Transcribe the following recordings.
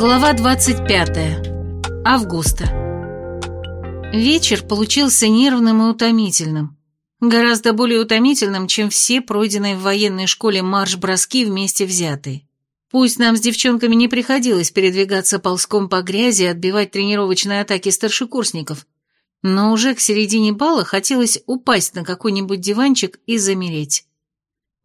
Глава 25. Августа. Вечер получился нервным и утомительным. Гораздо более утомительным, чем все пройденные в военной школе марш-броски вместе взятые. Пусть нам с девчонками не приходилось передвигаться ползком по грязи и отбивать тренировочные атаки старшекурсников, но уже к середине бала хотелось упасть на какой-нибудь диванчик и замереть.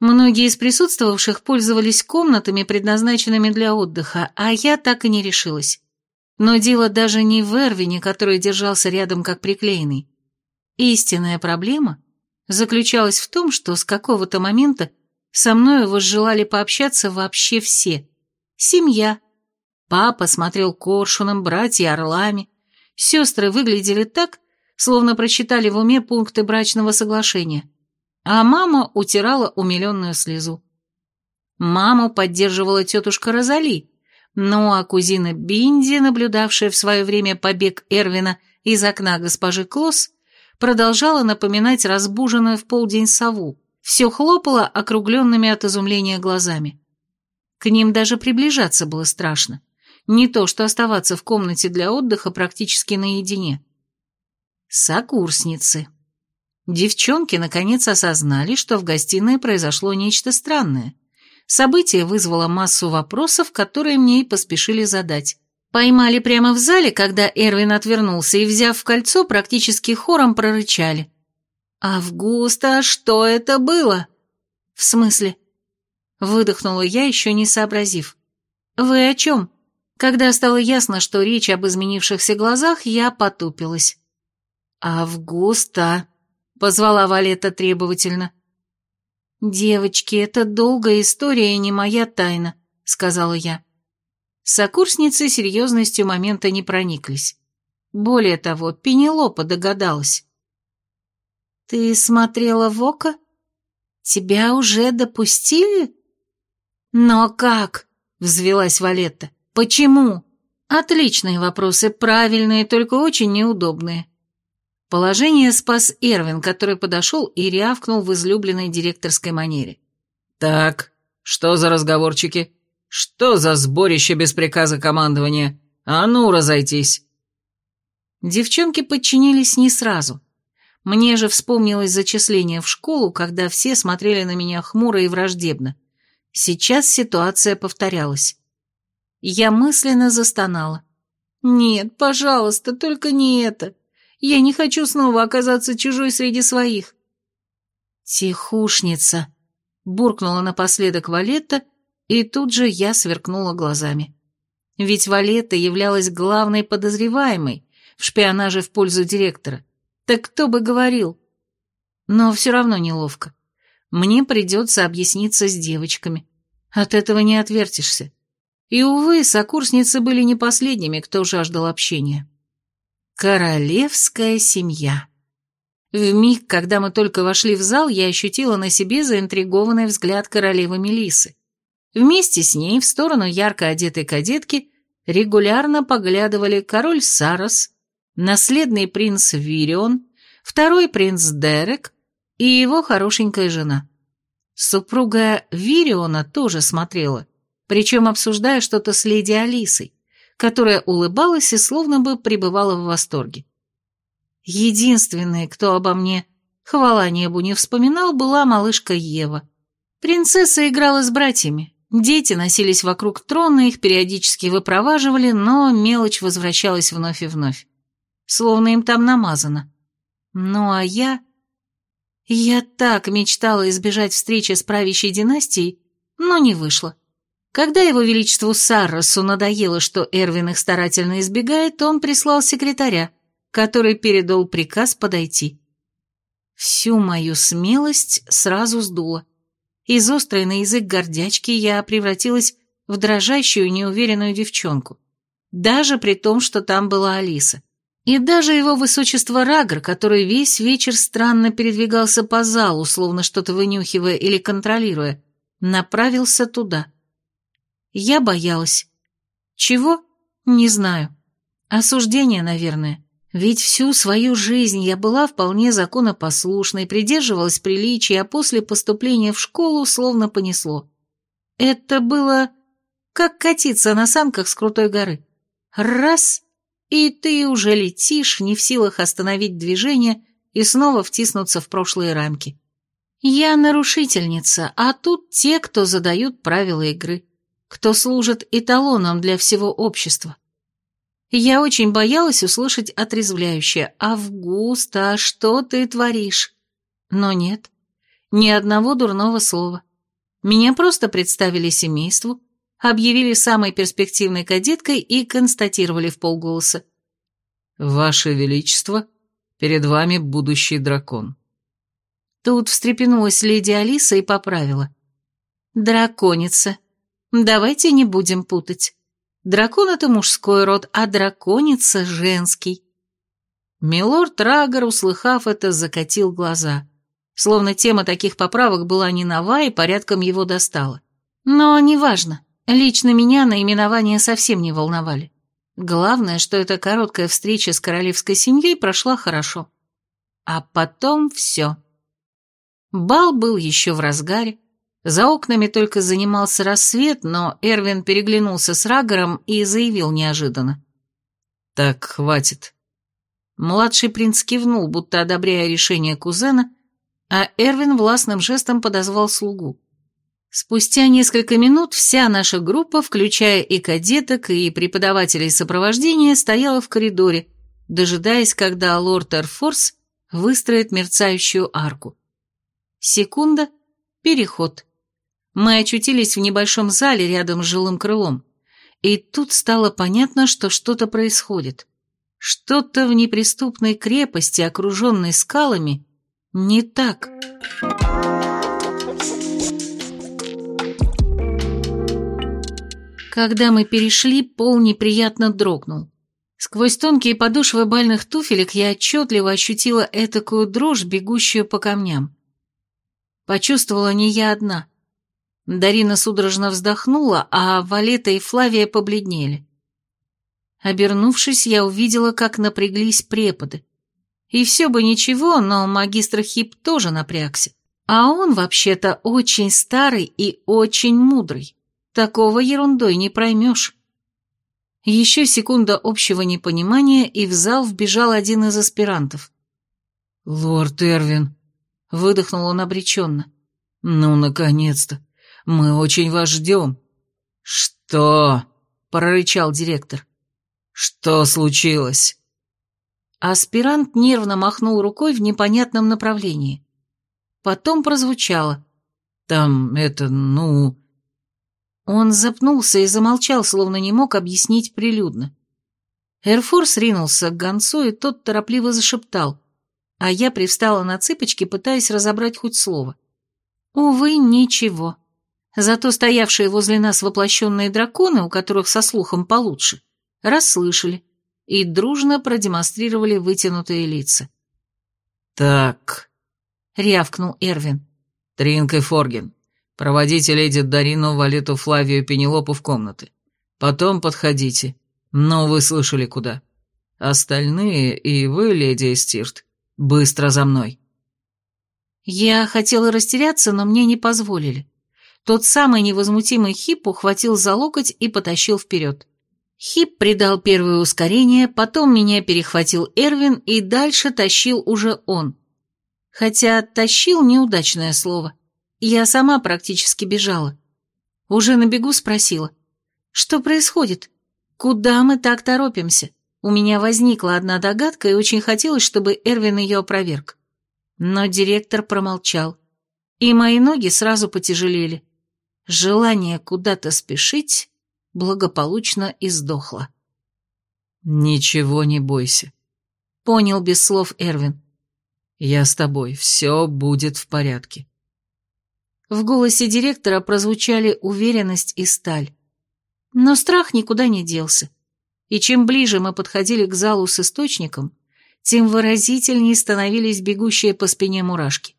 Многие из присутствовавших пользовались комнатами, предназначенными для отдыха, а я так и не решилась. Но дело даже не в Эрвине, который держался рядом как приклеенный. Истинная проблема заключалась в том, что с какого-то момента со мной возжелали пообщаться вообще все. Семья. Папа смотрел коршуном, братья орлами. Сестры выглядели так, словно прочитали в уме пункты брачного соглашения а мама утирала умиленную слезу. Маму поддерживала тетушка Розали, ну а кузина Бинди, наблюдавшая в свое время побег Эрвина из окна госпожи Клосс, продолжала напоминать разбуженную в полдень сову, все хлопала округленными от изумления глазами. К ним даже приближаться было страшно, не то что оставаться в комнате для отдыха практически наедине. Сокурсницы. Девчонки наконец осознали, что в гостиной произошло нечто странное. Событие вызвало массу вопросов, которые мне и поспешили задать. Поймали прямо в зале, когда Эрвин отвернулся, и, взяв в кольцо, практически хором прорычали. «Августа, что это было?» «В смысле?» Выдохнула я, еще не сообразив. «Вы о чем?» Когда стало ясно, что речь об изменившихся глазах, я потупилась. «Августа», — позвала Валета требовательно. «Девочки, это долгая история и не моя тайна», — сказала я. Сокурсницы серьезностью момента не прониклись. Более того, Пенелопа догадалась. «Ты смотрела в око? Тебя уже допустили?» «Но как?» — взвелась Валетта. «Почему?» «Отличные вопросы, правильные, только очень неудобные. Положение спас Эрвин, который подошел и рявкнул в излюбленной директорской манере. «Так, что за разговорчики? Что за сборище без приказа командования? А ну, разойтись!» Девчонки подчинились не сразу. Мне же вспомнилось зачисление в школу, когда все смотрели на меня хмуро и враждебно. Сейчас ситуация повторялась. Я мысленно застонала. «Нет, пожалуйста, только не это!» Я не хочу снова оказаться чужой среди своих». «Тихушница!» — буркнула напоследок Валетта, и тут же я сверкнула глазами. Ведь Валетта являлась главной подозреваемой в шпионаже в пользу директора. Так кто бы говорил? Но все равно неловко. Мне придется объясниться с девочками. От этого не отвертишься. И, увы, сокурсницы были не последними, кто жаждал общения. Королевская семья. В миг, когда мы только вошли в зал, я ощутила на себе заинтригованный взгляд королевы Мелисы. Вместе с ней в сторону ярко одетой кадетки регулярно поглядывали король Сарос, наследный принц Вирион, второй принц Дерек и его хорошенькая жена. Супруга Вириона тоже смотрела, причем обсуждая что-то с леди Алисой которая улыбалась и словно бы пребывала в восторге. Единственной, кто обо мне, хвала небу, не вспоминал, была малышка Ева. Принцесса играла с братьями. Дети носились вокруг трона, их периодически выпроваживали, но мелочь возвращалась вновь и вновь. Словно им там намазано. Ну а я... Я так мечтала избежать встречи с правящей династией, но не вышло. Когда его величеству Сарросу надоело, что Эрвин их старательно избегает, он прислал секретаря, который передал приказ подойти. Всю мою смелость сразу сдуло. Из острой на язык гордячки я превратилась в дрожащую, неуверенную девчонку. Даже при том, что там была Алиса. И даже его высочество Рагр, который весь вечер странно передвигался по залу, словно что-то вынюхивая или контролируя, направился туда. Я боялась. Чего? Не знаю. Осуждение, наверное. Ведь всю свою жизнь я была вполне законопослушной, придерживалась приличий, а после поступления в школу словно понесло. Это было как катиться на санках с крутой горы. Раз, и ты уже летишь, не в силах остановить движение и снова втиснуться в прошлые рамки. Я нарушительница, а тут те, кто задают правила игры, кто служит эталоном для всего общества. Я очень боялась услышать отрезвляющее «Августа, что ты творишь?» Но нет, ни одного дурного слова. Меня просто представили семейству, объявили самой перспективной кадеткой и констатировали в полголоса. «Ваше Величество, перед вами будущий дракон». Тут встрепенулась леди Алиса и поправила. «Драконица. Давайте не будем путать. Дракон — это мужской род, а драконица — женский». Милорд Рагор, услыхав это, закатил глаза. Словно тема таких поправок была не нова и порядком его достала. Но неважно. Лично меня наименования совсем не волновали. Главное, что эта короткая встреча с королевской семьей прошла хорошо. А потом все. Бал был еще в разгаре. За окнами только занимался рассвет, но Эрвин переглянулся с Рагором и заявил неожиданно. «Так, хватит». Младший принц кивнул, будто одобряя решение кузена, а Эрвин властным жестом подозвал слугу. Спустя несколько минут вся наша группа, включая и кадеток, и преподавателей сопровождения, стояла в коридоре, дожидаясь, когда лорд Эрфорс выстроит мерцающую арку. Секунда, переход. Мы очутились в небольшом зале рядом с жилым крылом, и тут стало понятно, что что-то происходит. Что-то в неприступной крепости, окруженной скалами, не так. Когда мы перешли, пол неприятно дрогнул. Сквозь тонкие подошвы бальных туфелек я отчетливо ощутила этакую дрожь, бегущую по камням. Почувствовала не я одна. Дарина судорожно вздохнула, а Валета и Флавия побледнели. Обернувшись, я увидела, как напряглись преподы. И все бы ничего, но магистр Хип тоже напрягся. А он, вообще-то, очень старый и очень мудрый. Такого ерундой не проймешь. Еще секунда общего непонимания, и в зал вбежал один из аспирантов. «Лорд Эрвин», — выдохнул он обреченно. «Ну, наконец-то! Мы очень вас ждем!» «Что?» — прорычал директор. «Что случилось?» Аспирант нервно махнул рукой в непонятном направлении. Потом прозвучало. «Там это, ну...» Он запнулся и замолчал, словно не мог объяснить прилюдно. Эрфорс ринулся к гонцу, и тот торопливо зашептал, а я привстала на цыпочки, пытаясь разобрать хоть слово. Увы, ничего. Зато стоявшие возле нас воплощенные драконы, у которых со слухом получше, расслышали и дружно продемонстрировали вытянутые лица. «Так», — рявкнул Эрвин. «Тринк и Форген, Проводите леди Дарину, Валету, Флавию, Пенелопу в комнаты. Потом подходите. Но вы слышали куда. Остальные и вы, леди Эстирт, быстро за мной». Я хотела растеряться, но мне не позволили. Тот самый невозмутимый Хип ухватил за локоть и потащил вперед. Хип придал первое ускорение, потом меня перехватил Эрвин и дальше тащил уже он. Хотя «тащил» — неудачное слово. Я сама практически бежала. Уже на бегу спросила. «Что происходит? Куда мы так торопимся?» У меня возникла одна догадка, и очень хотелось, чтобы Эрвин ее опроверг. Но директор промолчал, и мои ноги сразу потяжелели. Желание куда-то спешить благополучно издохло. «Ничего не бойся», — понял без слов Эрвин. «Я с тобой, все будет в порядке». В голосе директора прозвучали уверенность и сталь. Но страх никуда не делся. И чем ближе мы подходили к залу с источником, тем выразительнее становились бегущие по спине мурашки.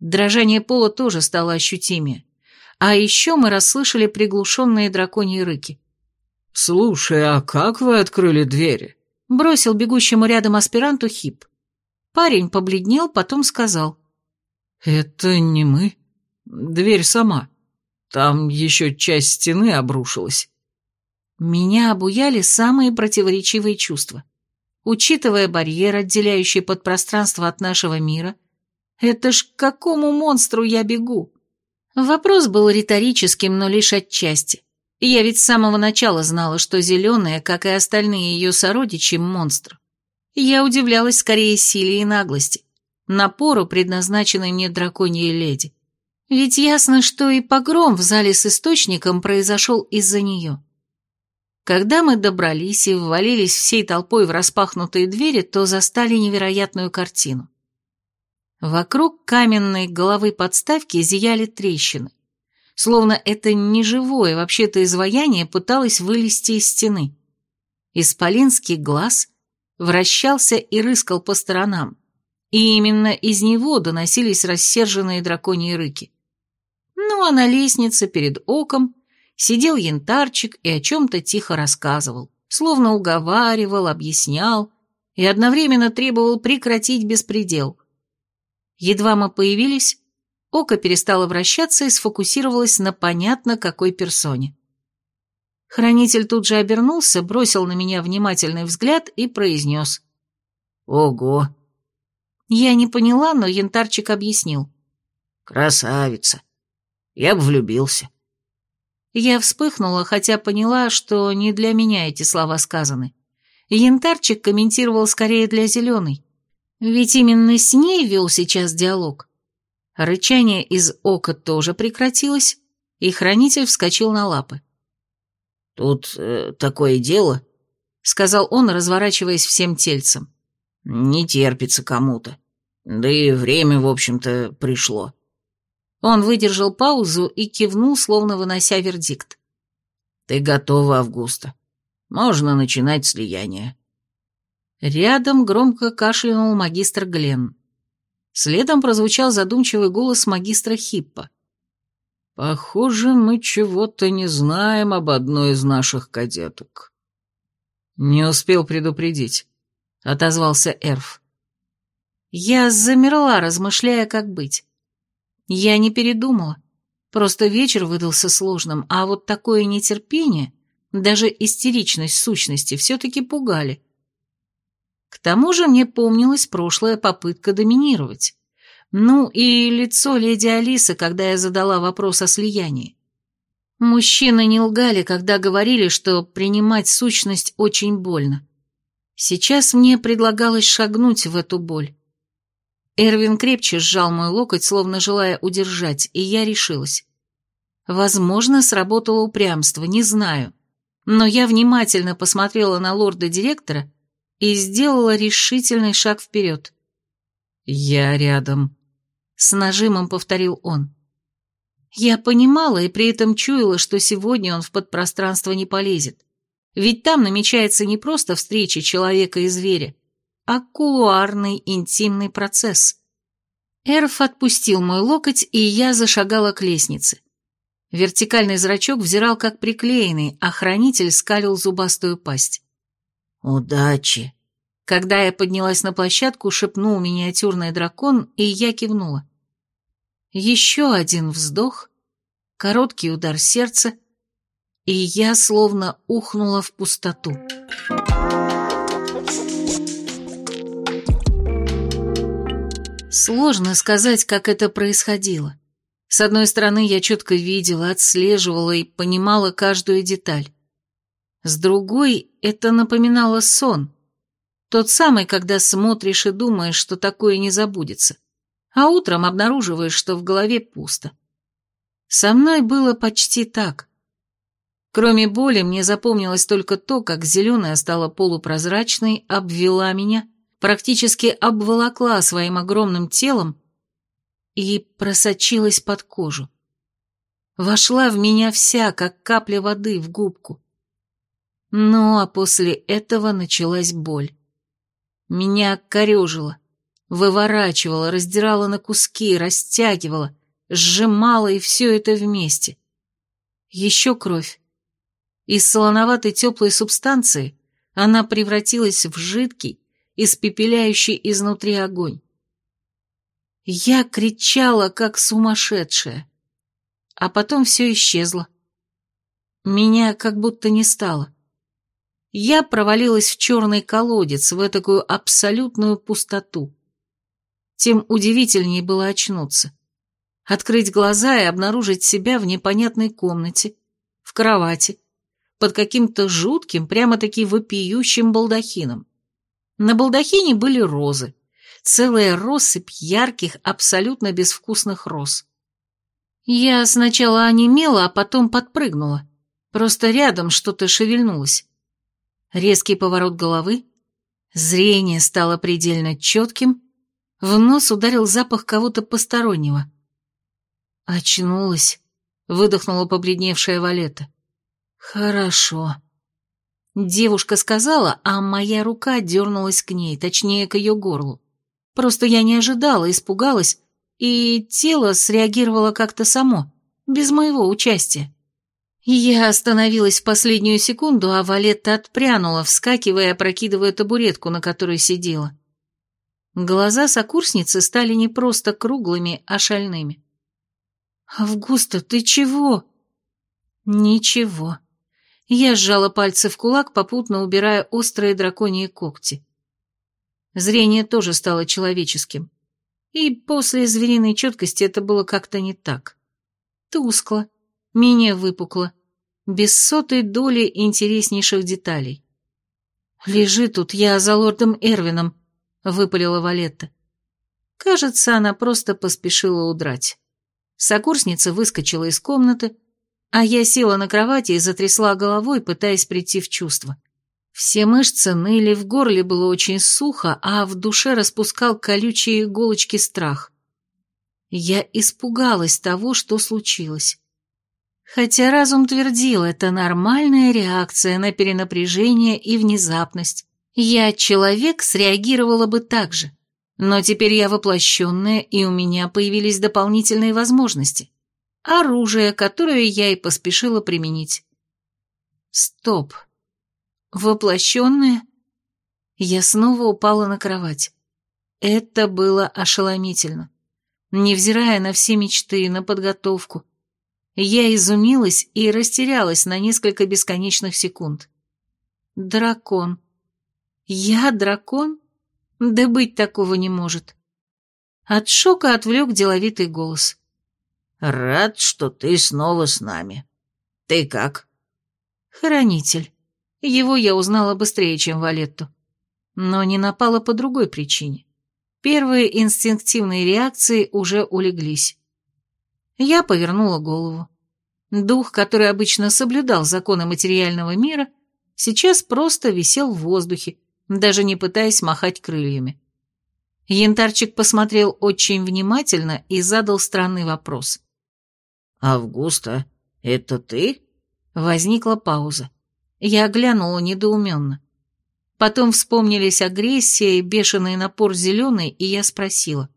Дрожание пола тоже стало ощутимее. А еще мы расслышали приглушенные драконьи рыки. «Слушай, а как вы открыли двери?» Бросил бегущему рядом аспиранту Хип. Парень побледнел, потом сказал. «Это не мы. Дверь сама». там еще часть стены обрушилась. Меня обуяли самые противоречивые чувства. Учитывая барьер, отделяющий подпространство от нашего мира, это ж к какому монстру я бегу? Вопрос был риторическим, но лишь отчасти. Я ведь с самого начала знала, что зеленая, как и остальные ее сородичи, монстр. Я удивлялась скорее силе и наглости, напору, предназначенной мне драконьей леди. Ведь ясно, что и погром в зале с источником произошел из-за нее. Когда мы добрались и ввалились всей толпой в распахнутые двери, то застали невероятную картину. Вокруг каменной головы подставки зияли трещины, словно это неживое вообще-то изваяние пыталось вылезти из стены. Исполинский глаз вращался и рыскал по сторонам, и именно из него доносились рассерженные драконьи рыки. Ну а на лестнице перед оком сидел янтарчик и о чем-то тихо рассказывал, словно уговаривал, объяснял и одновременно требовал прекратить беспредел. Едва мы появились, око перестало вращаться и сфокусировалось на понятно какой персоне. Хранитель тут же обернулся, бросил на меня внимательный взгляд и произнес. «Ого!» Я не поняла, но янтарчик объяснил. «Красавица! Я бы влюбился. Я вспыхнула, хотя поняла, что не для меня эти слова сказаны. Янтарчик комментировал скорее для зеленой. Ведь именно с ней вел сейчас диалог. Рычание из ока тоже прекратилось, и хранитель вскочил на лапы. «Тут э, такое дело», — сказал он, разворачиваясь всем тельцем. «Не терпится кому-то. Да и время, в общем-то, пришло. Он выдержал паузу и кивнул, словно вынося вердикт. «Ты готова, Августа. Можно начинать слияние». Рядом громко кашлянул магистр Глен. Следом прозвучал задумчивый голос магистра Хиппа. «Похоже, мы чего-то не знаем об одной из наших кадеток». «Не успел предупредить», — отозвался Эрф. Я замерла, размышляя, как быть. Я не передумала. Просто вечер выдался сложным, а вот такое нетерпение, даже истеричность сущности все-таки пугали. К тому же мне помнилась прошлая попытка доминировать. Ну и лицо леди Алисы, когда я задала вопрос о слиянии. Мужчины не лгали, когда говорили, что принимать сущность очень больно. Сейчас мне предлагалось шагнуть в эту боль. Эрвин крепче сжал мой локоть, словно желая удержать, и я решилась. Возможно, сработало упрямство, не знаю. Но я внимательно посмотрела на лорда-директора и сделала решительный шаг вперед. «Я рядом», — с нажимом повторил он. Я понимала и при этом чуяла, что сегодня он в подпространство не полезет. Ведь там намечается не просто встреча человека и зверя, а кулуарный интимный процесс. Эрф отпустил мой локоть, и я зашагала к лестнице. Вертикальный зрачок взирал как приклеенный, а хранитель скалил зубастую пасть. «Удачи!» Когда я поднялась на площадку, шепнул миниатюрный дракон, и я кивнула. Еще один вздох, короткий удар сердца, и я словно ухнула в пустоту. Сложно сказать, как это происходило. С одной стороны, я четко видела, отслеживала и понимала каждую деталь. С другой, это напоминало сон. Тот самый, когда смотришь и думаешь, что такое не забудется. А утром обнаруживаешь, что в голове пусто. Со мной было почти так. Кроме боли, мне запомнилось только то, как зеленая стала полупрозрачной, обвела меня практически обволокла своим огромным телом и просочилась под кожу. Вошла в меня вся, как капля воды в губку. Ну, а после этого началась боль. Меня корежило, выворачивало, раздирало на куски, растягивало, сжимало и все это вместе. Еще кровь. Из солоноватой теплой субстанции она превратилась в жидкий, испепеляющий изнутри огонь. Я кричала, как сумасшедшая. а потом все исчезло. Меня как будто не стало. Я провалилась в черный колодец, в такую абсолютную пустоту. Тем удивительнее было очнуться. Открыть глаза и обнаружить себя в непонятной комнате, в кровати, под каким-то жутким, прямо-таки вопиющим балдахином. На балдахине были розы, целая россыпь ярких, абсолютно безвкусных роз. Я сначала онемела, а потом подпрыгнула. Просто рядом что-то шевельнулось. Резкий поворот головы, зрение стало предельно четким, в нос ударил запах кого-то постороннего. «Очнулась», — выдохнула побледневшая Валета. «Хорошо». Девушка сказала, а моя рука дернулась к ней, точнее, к ее горлу. Просто я не ожидала, испугалась, и тело среагировало как-то само, без моего участия. Я остановилась в последнюю секунду, а Валетта отпрянула, вскакивая и опрокидывая табуретку, на которой сидела. Глаза сокурсницы стали не просто круглыми, а шальными. «Августа, ты чего?» «Ничего». Я сжала пальцы в кулак, попутно убирая острые драконьи когти. Зрение тоже стало человеческим. И после звериной четкости это было как-то не так. Тускло, менее выпукло, без сотой доли интереснейших деталей. «Лежи тут, я за лордом Эрвином», — выпалила Валетта. Кажется, она просто поспешила удрать. Сокурсница выскочила из комнаты, а я села на кровати и затрясла головой, пытаясь прийти в чувство. Все мышцы ныли, в горле было очень сухо, а в душе распускал колючие иголочки страх. Я испугалась того, что случилось. Хотя разум твердил, это нормальная реакция на перенапряжение и внезапность. Я, человек, среагировала бы так же. Но теперь я воплощенная, и у меня появились дополнительные возможности. Оружие, которое я и поспешила применить. Стоп. Воплощенная? Я снова упала на кровать. Это было ошеломительно. Невзирая на все мечты, на подготовку, я изумилась и растерялась на несколько бесконечных секунд. Дракон. Я дракон? Да быть такого не может. От шока отвлек деловитый голос. «Рад, что ты снова с нами. Ты как?» «Хранитель. Его я узнала быстрее, чем Валетту. Но не напала по другой причине. Первые инстинктивные реакции уже улеглись. Я повернула голову. Дух, который обычно соблюдал законы материального мира, сейчас просто висел в воздухе, даже не пытаясь махать крыльями. Янтарчик посмотрел очень внимательно и задал странный вопрос. «Августа, это ты?» Возникла пауза. Я оглянула недоуменно. Потом вспомнились агрессия и бешеный напор зеленой, и я спросила.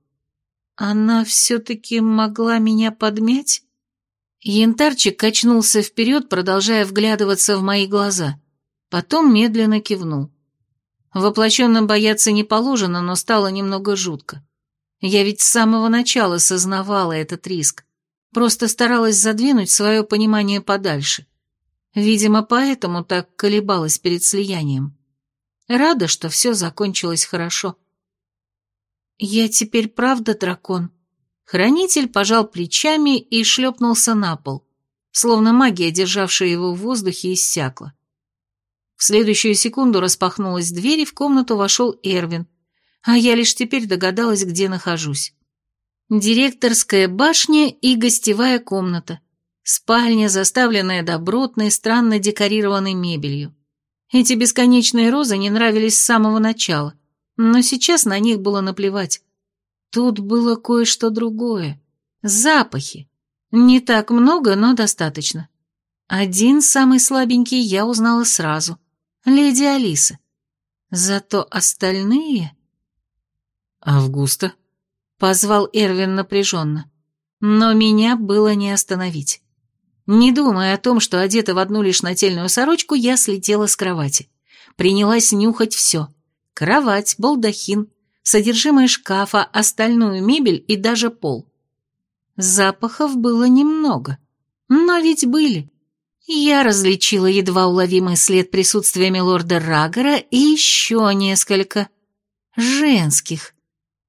«Она все-таки могла меня подмять?» Янтарчик качнулся вперед, продолжая вглядываться в мои глаза. Потом медленно кивнул. Воплощенным бояться не положено, но стало немного жутко. Я ведь с самого начала сознавала этот риск. Просто старалась задвинуть свое понимание подальше. Видимо, поэтому так колебалась перед слиянием. Рада, что все закончилось хорошо. «Я теперь правда дракон?» Хранитель пожал плечами и шлепнулся на пол, словно магия, державшая его в воздухе, иссякла. В следующую секунду распахнулась дверь, и в комнату вошел Эрвин, а я лишь теперь догадалась, где нахожусь. Директорская башня и гостевая комната. Спальня, заставленная добротной, странно декорированной мебелью. Эти бесконечные розы не нравились с самого начала, но сейчас на них было наплевать. Тут было кое-что другое. Запахи. Не так много, но достаточно. Один, самый слабенький, я узнала сразу леди Алиса. Зато остальные... «Августа?» — позвал Эрвин напряженно. Но меня было не остановить. Не думая о том, что одета в одну лишь нательную сорочку, я слетела с кровати. Принялась нюхать все. Кровать, балдахин, содержимое шкафа, остальную мебель и даже пол. Запахов было немного, Но ведь были. Я различила едва уловимый след присутствия милорда Рагора и еще несколько. Женских.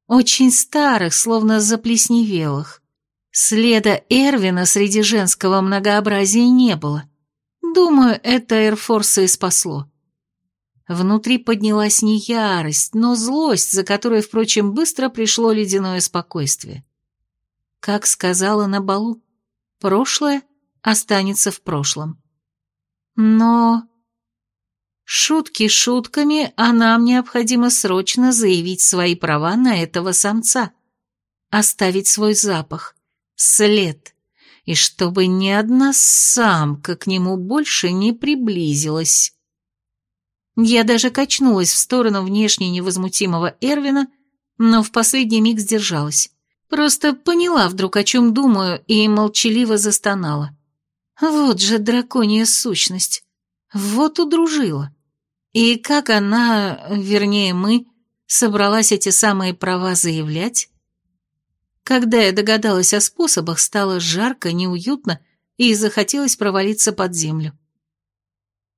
Очень старых, словно заплесневелых. Следа Эрвина среди женского многообразия не было. Думаю, это Эрфорса и спасло. Внутри поднялась не ярость, но злость, за которой, впрочем, быстро пришло ледяное спокойствие. Как сказала на балу, прошлое останется в прошлом. Но... Шутки шутками, а нам необходимо срочно заявить свои права на этого самца. Оставить свой запах, след, и чтобы ни одна самка к нему больше не приблизилась. Я даже качнулась в сторону внешне невозмутимого Эрвина, но в последний миг сдержалась. Просто поняла вдруг, о чем думаю, и молчаливо застонала. Вот же драконья сущность. Вот удружила. И как она, вернее мы, собралась эти самые права заявлять? Когда я догадалась о способах, стало жарко, неуютно и захотелось провалиться под землю.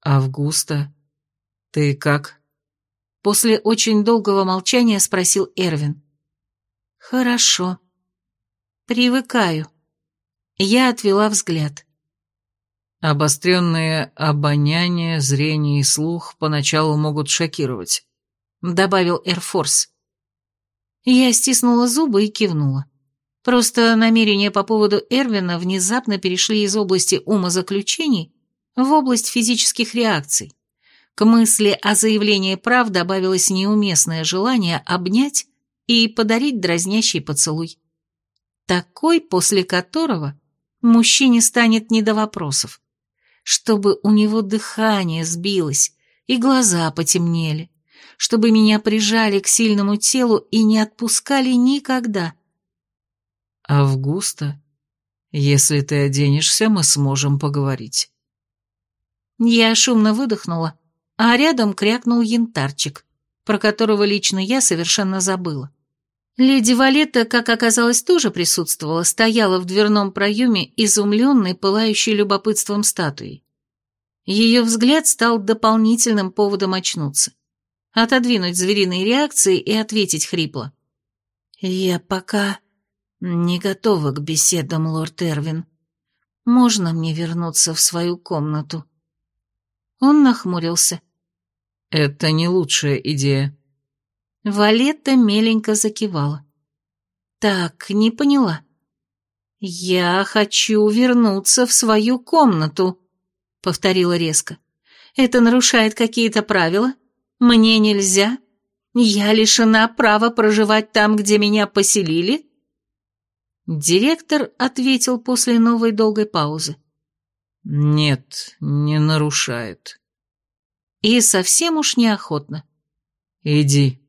«Августа, ты как?» После очень долгого молчания спросил Эрвин. «Хорошо. Привыкаю». Я отвела взгляд. Обостренные обоняние, зрение и слух поначалу могут шокировать, добавил Эрфорс. Я стиснула зубы и кивнула. Просто намерения по поводу Эрвина внезапно перешли из области умозаключений в область физических реакций. К мысли о заявлении прав добавилось неуместное желание обнять и подарить дразнящий поцелуй. Такой, после которого мужчине станет не до вопросов чтобы у него дыхание сбилось и глаза потемнели, чтобы меня прижали к сильному телу и не отпускали никогда. «Августа, если ты оденешься, мы сможем поговорить». Я шумно выдохнула, а рядом крякнул янтарчик, про которого лично я совершенно забыла. Леди Валетта, как оказалось, тоже присутствовала, стояла в дверном проеме, изумленной, пылающей любопытством статуей. Ее взгляд стал дополнительным поводом очнуться, отодвинуть звериные реакции и ответить хрипло. «Я пока не готова к беседам, лорд Эрвин. Можно мне вернуться в свою комнату?» Он нахмурился. «Это не лучшая идея», Валетта меленько закивала. «Так, не поняла. Я хочу вернуться в свою комнату», — повторила резко. «Это нарушает какие-то правила? Мне нельзя? Я лишена права проживать там, где меня поселили?» Директор ответил после новой долгой паузы. «Нет, не нарушает». И совсем уж неохотно. «Иди».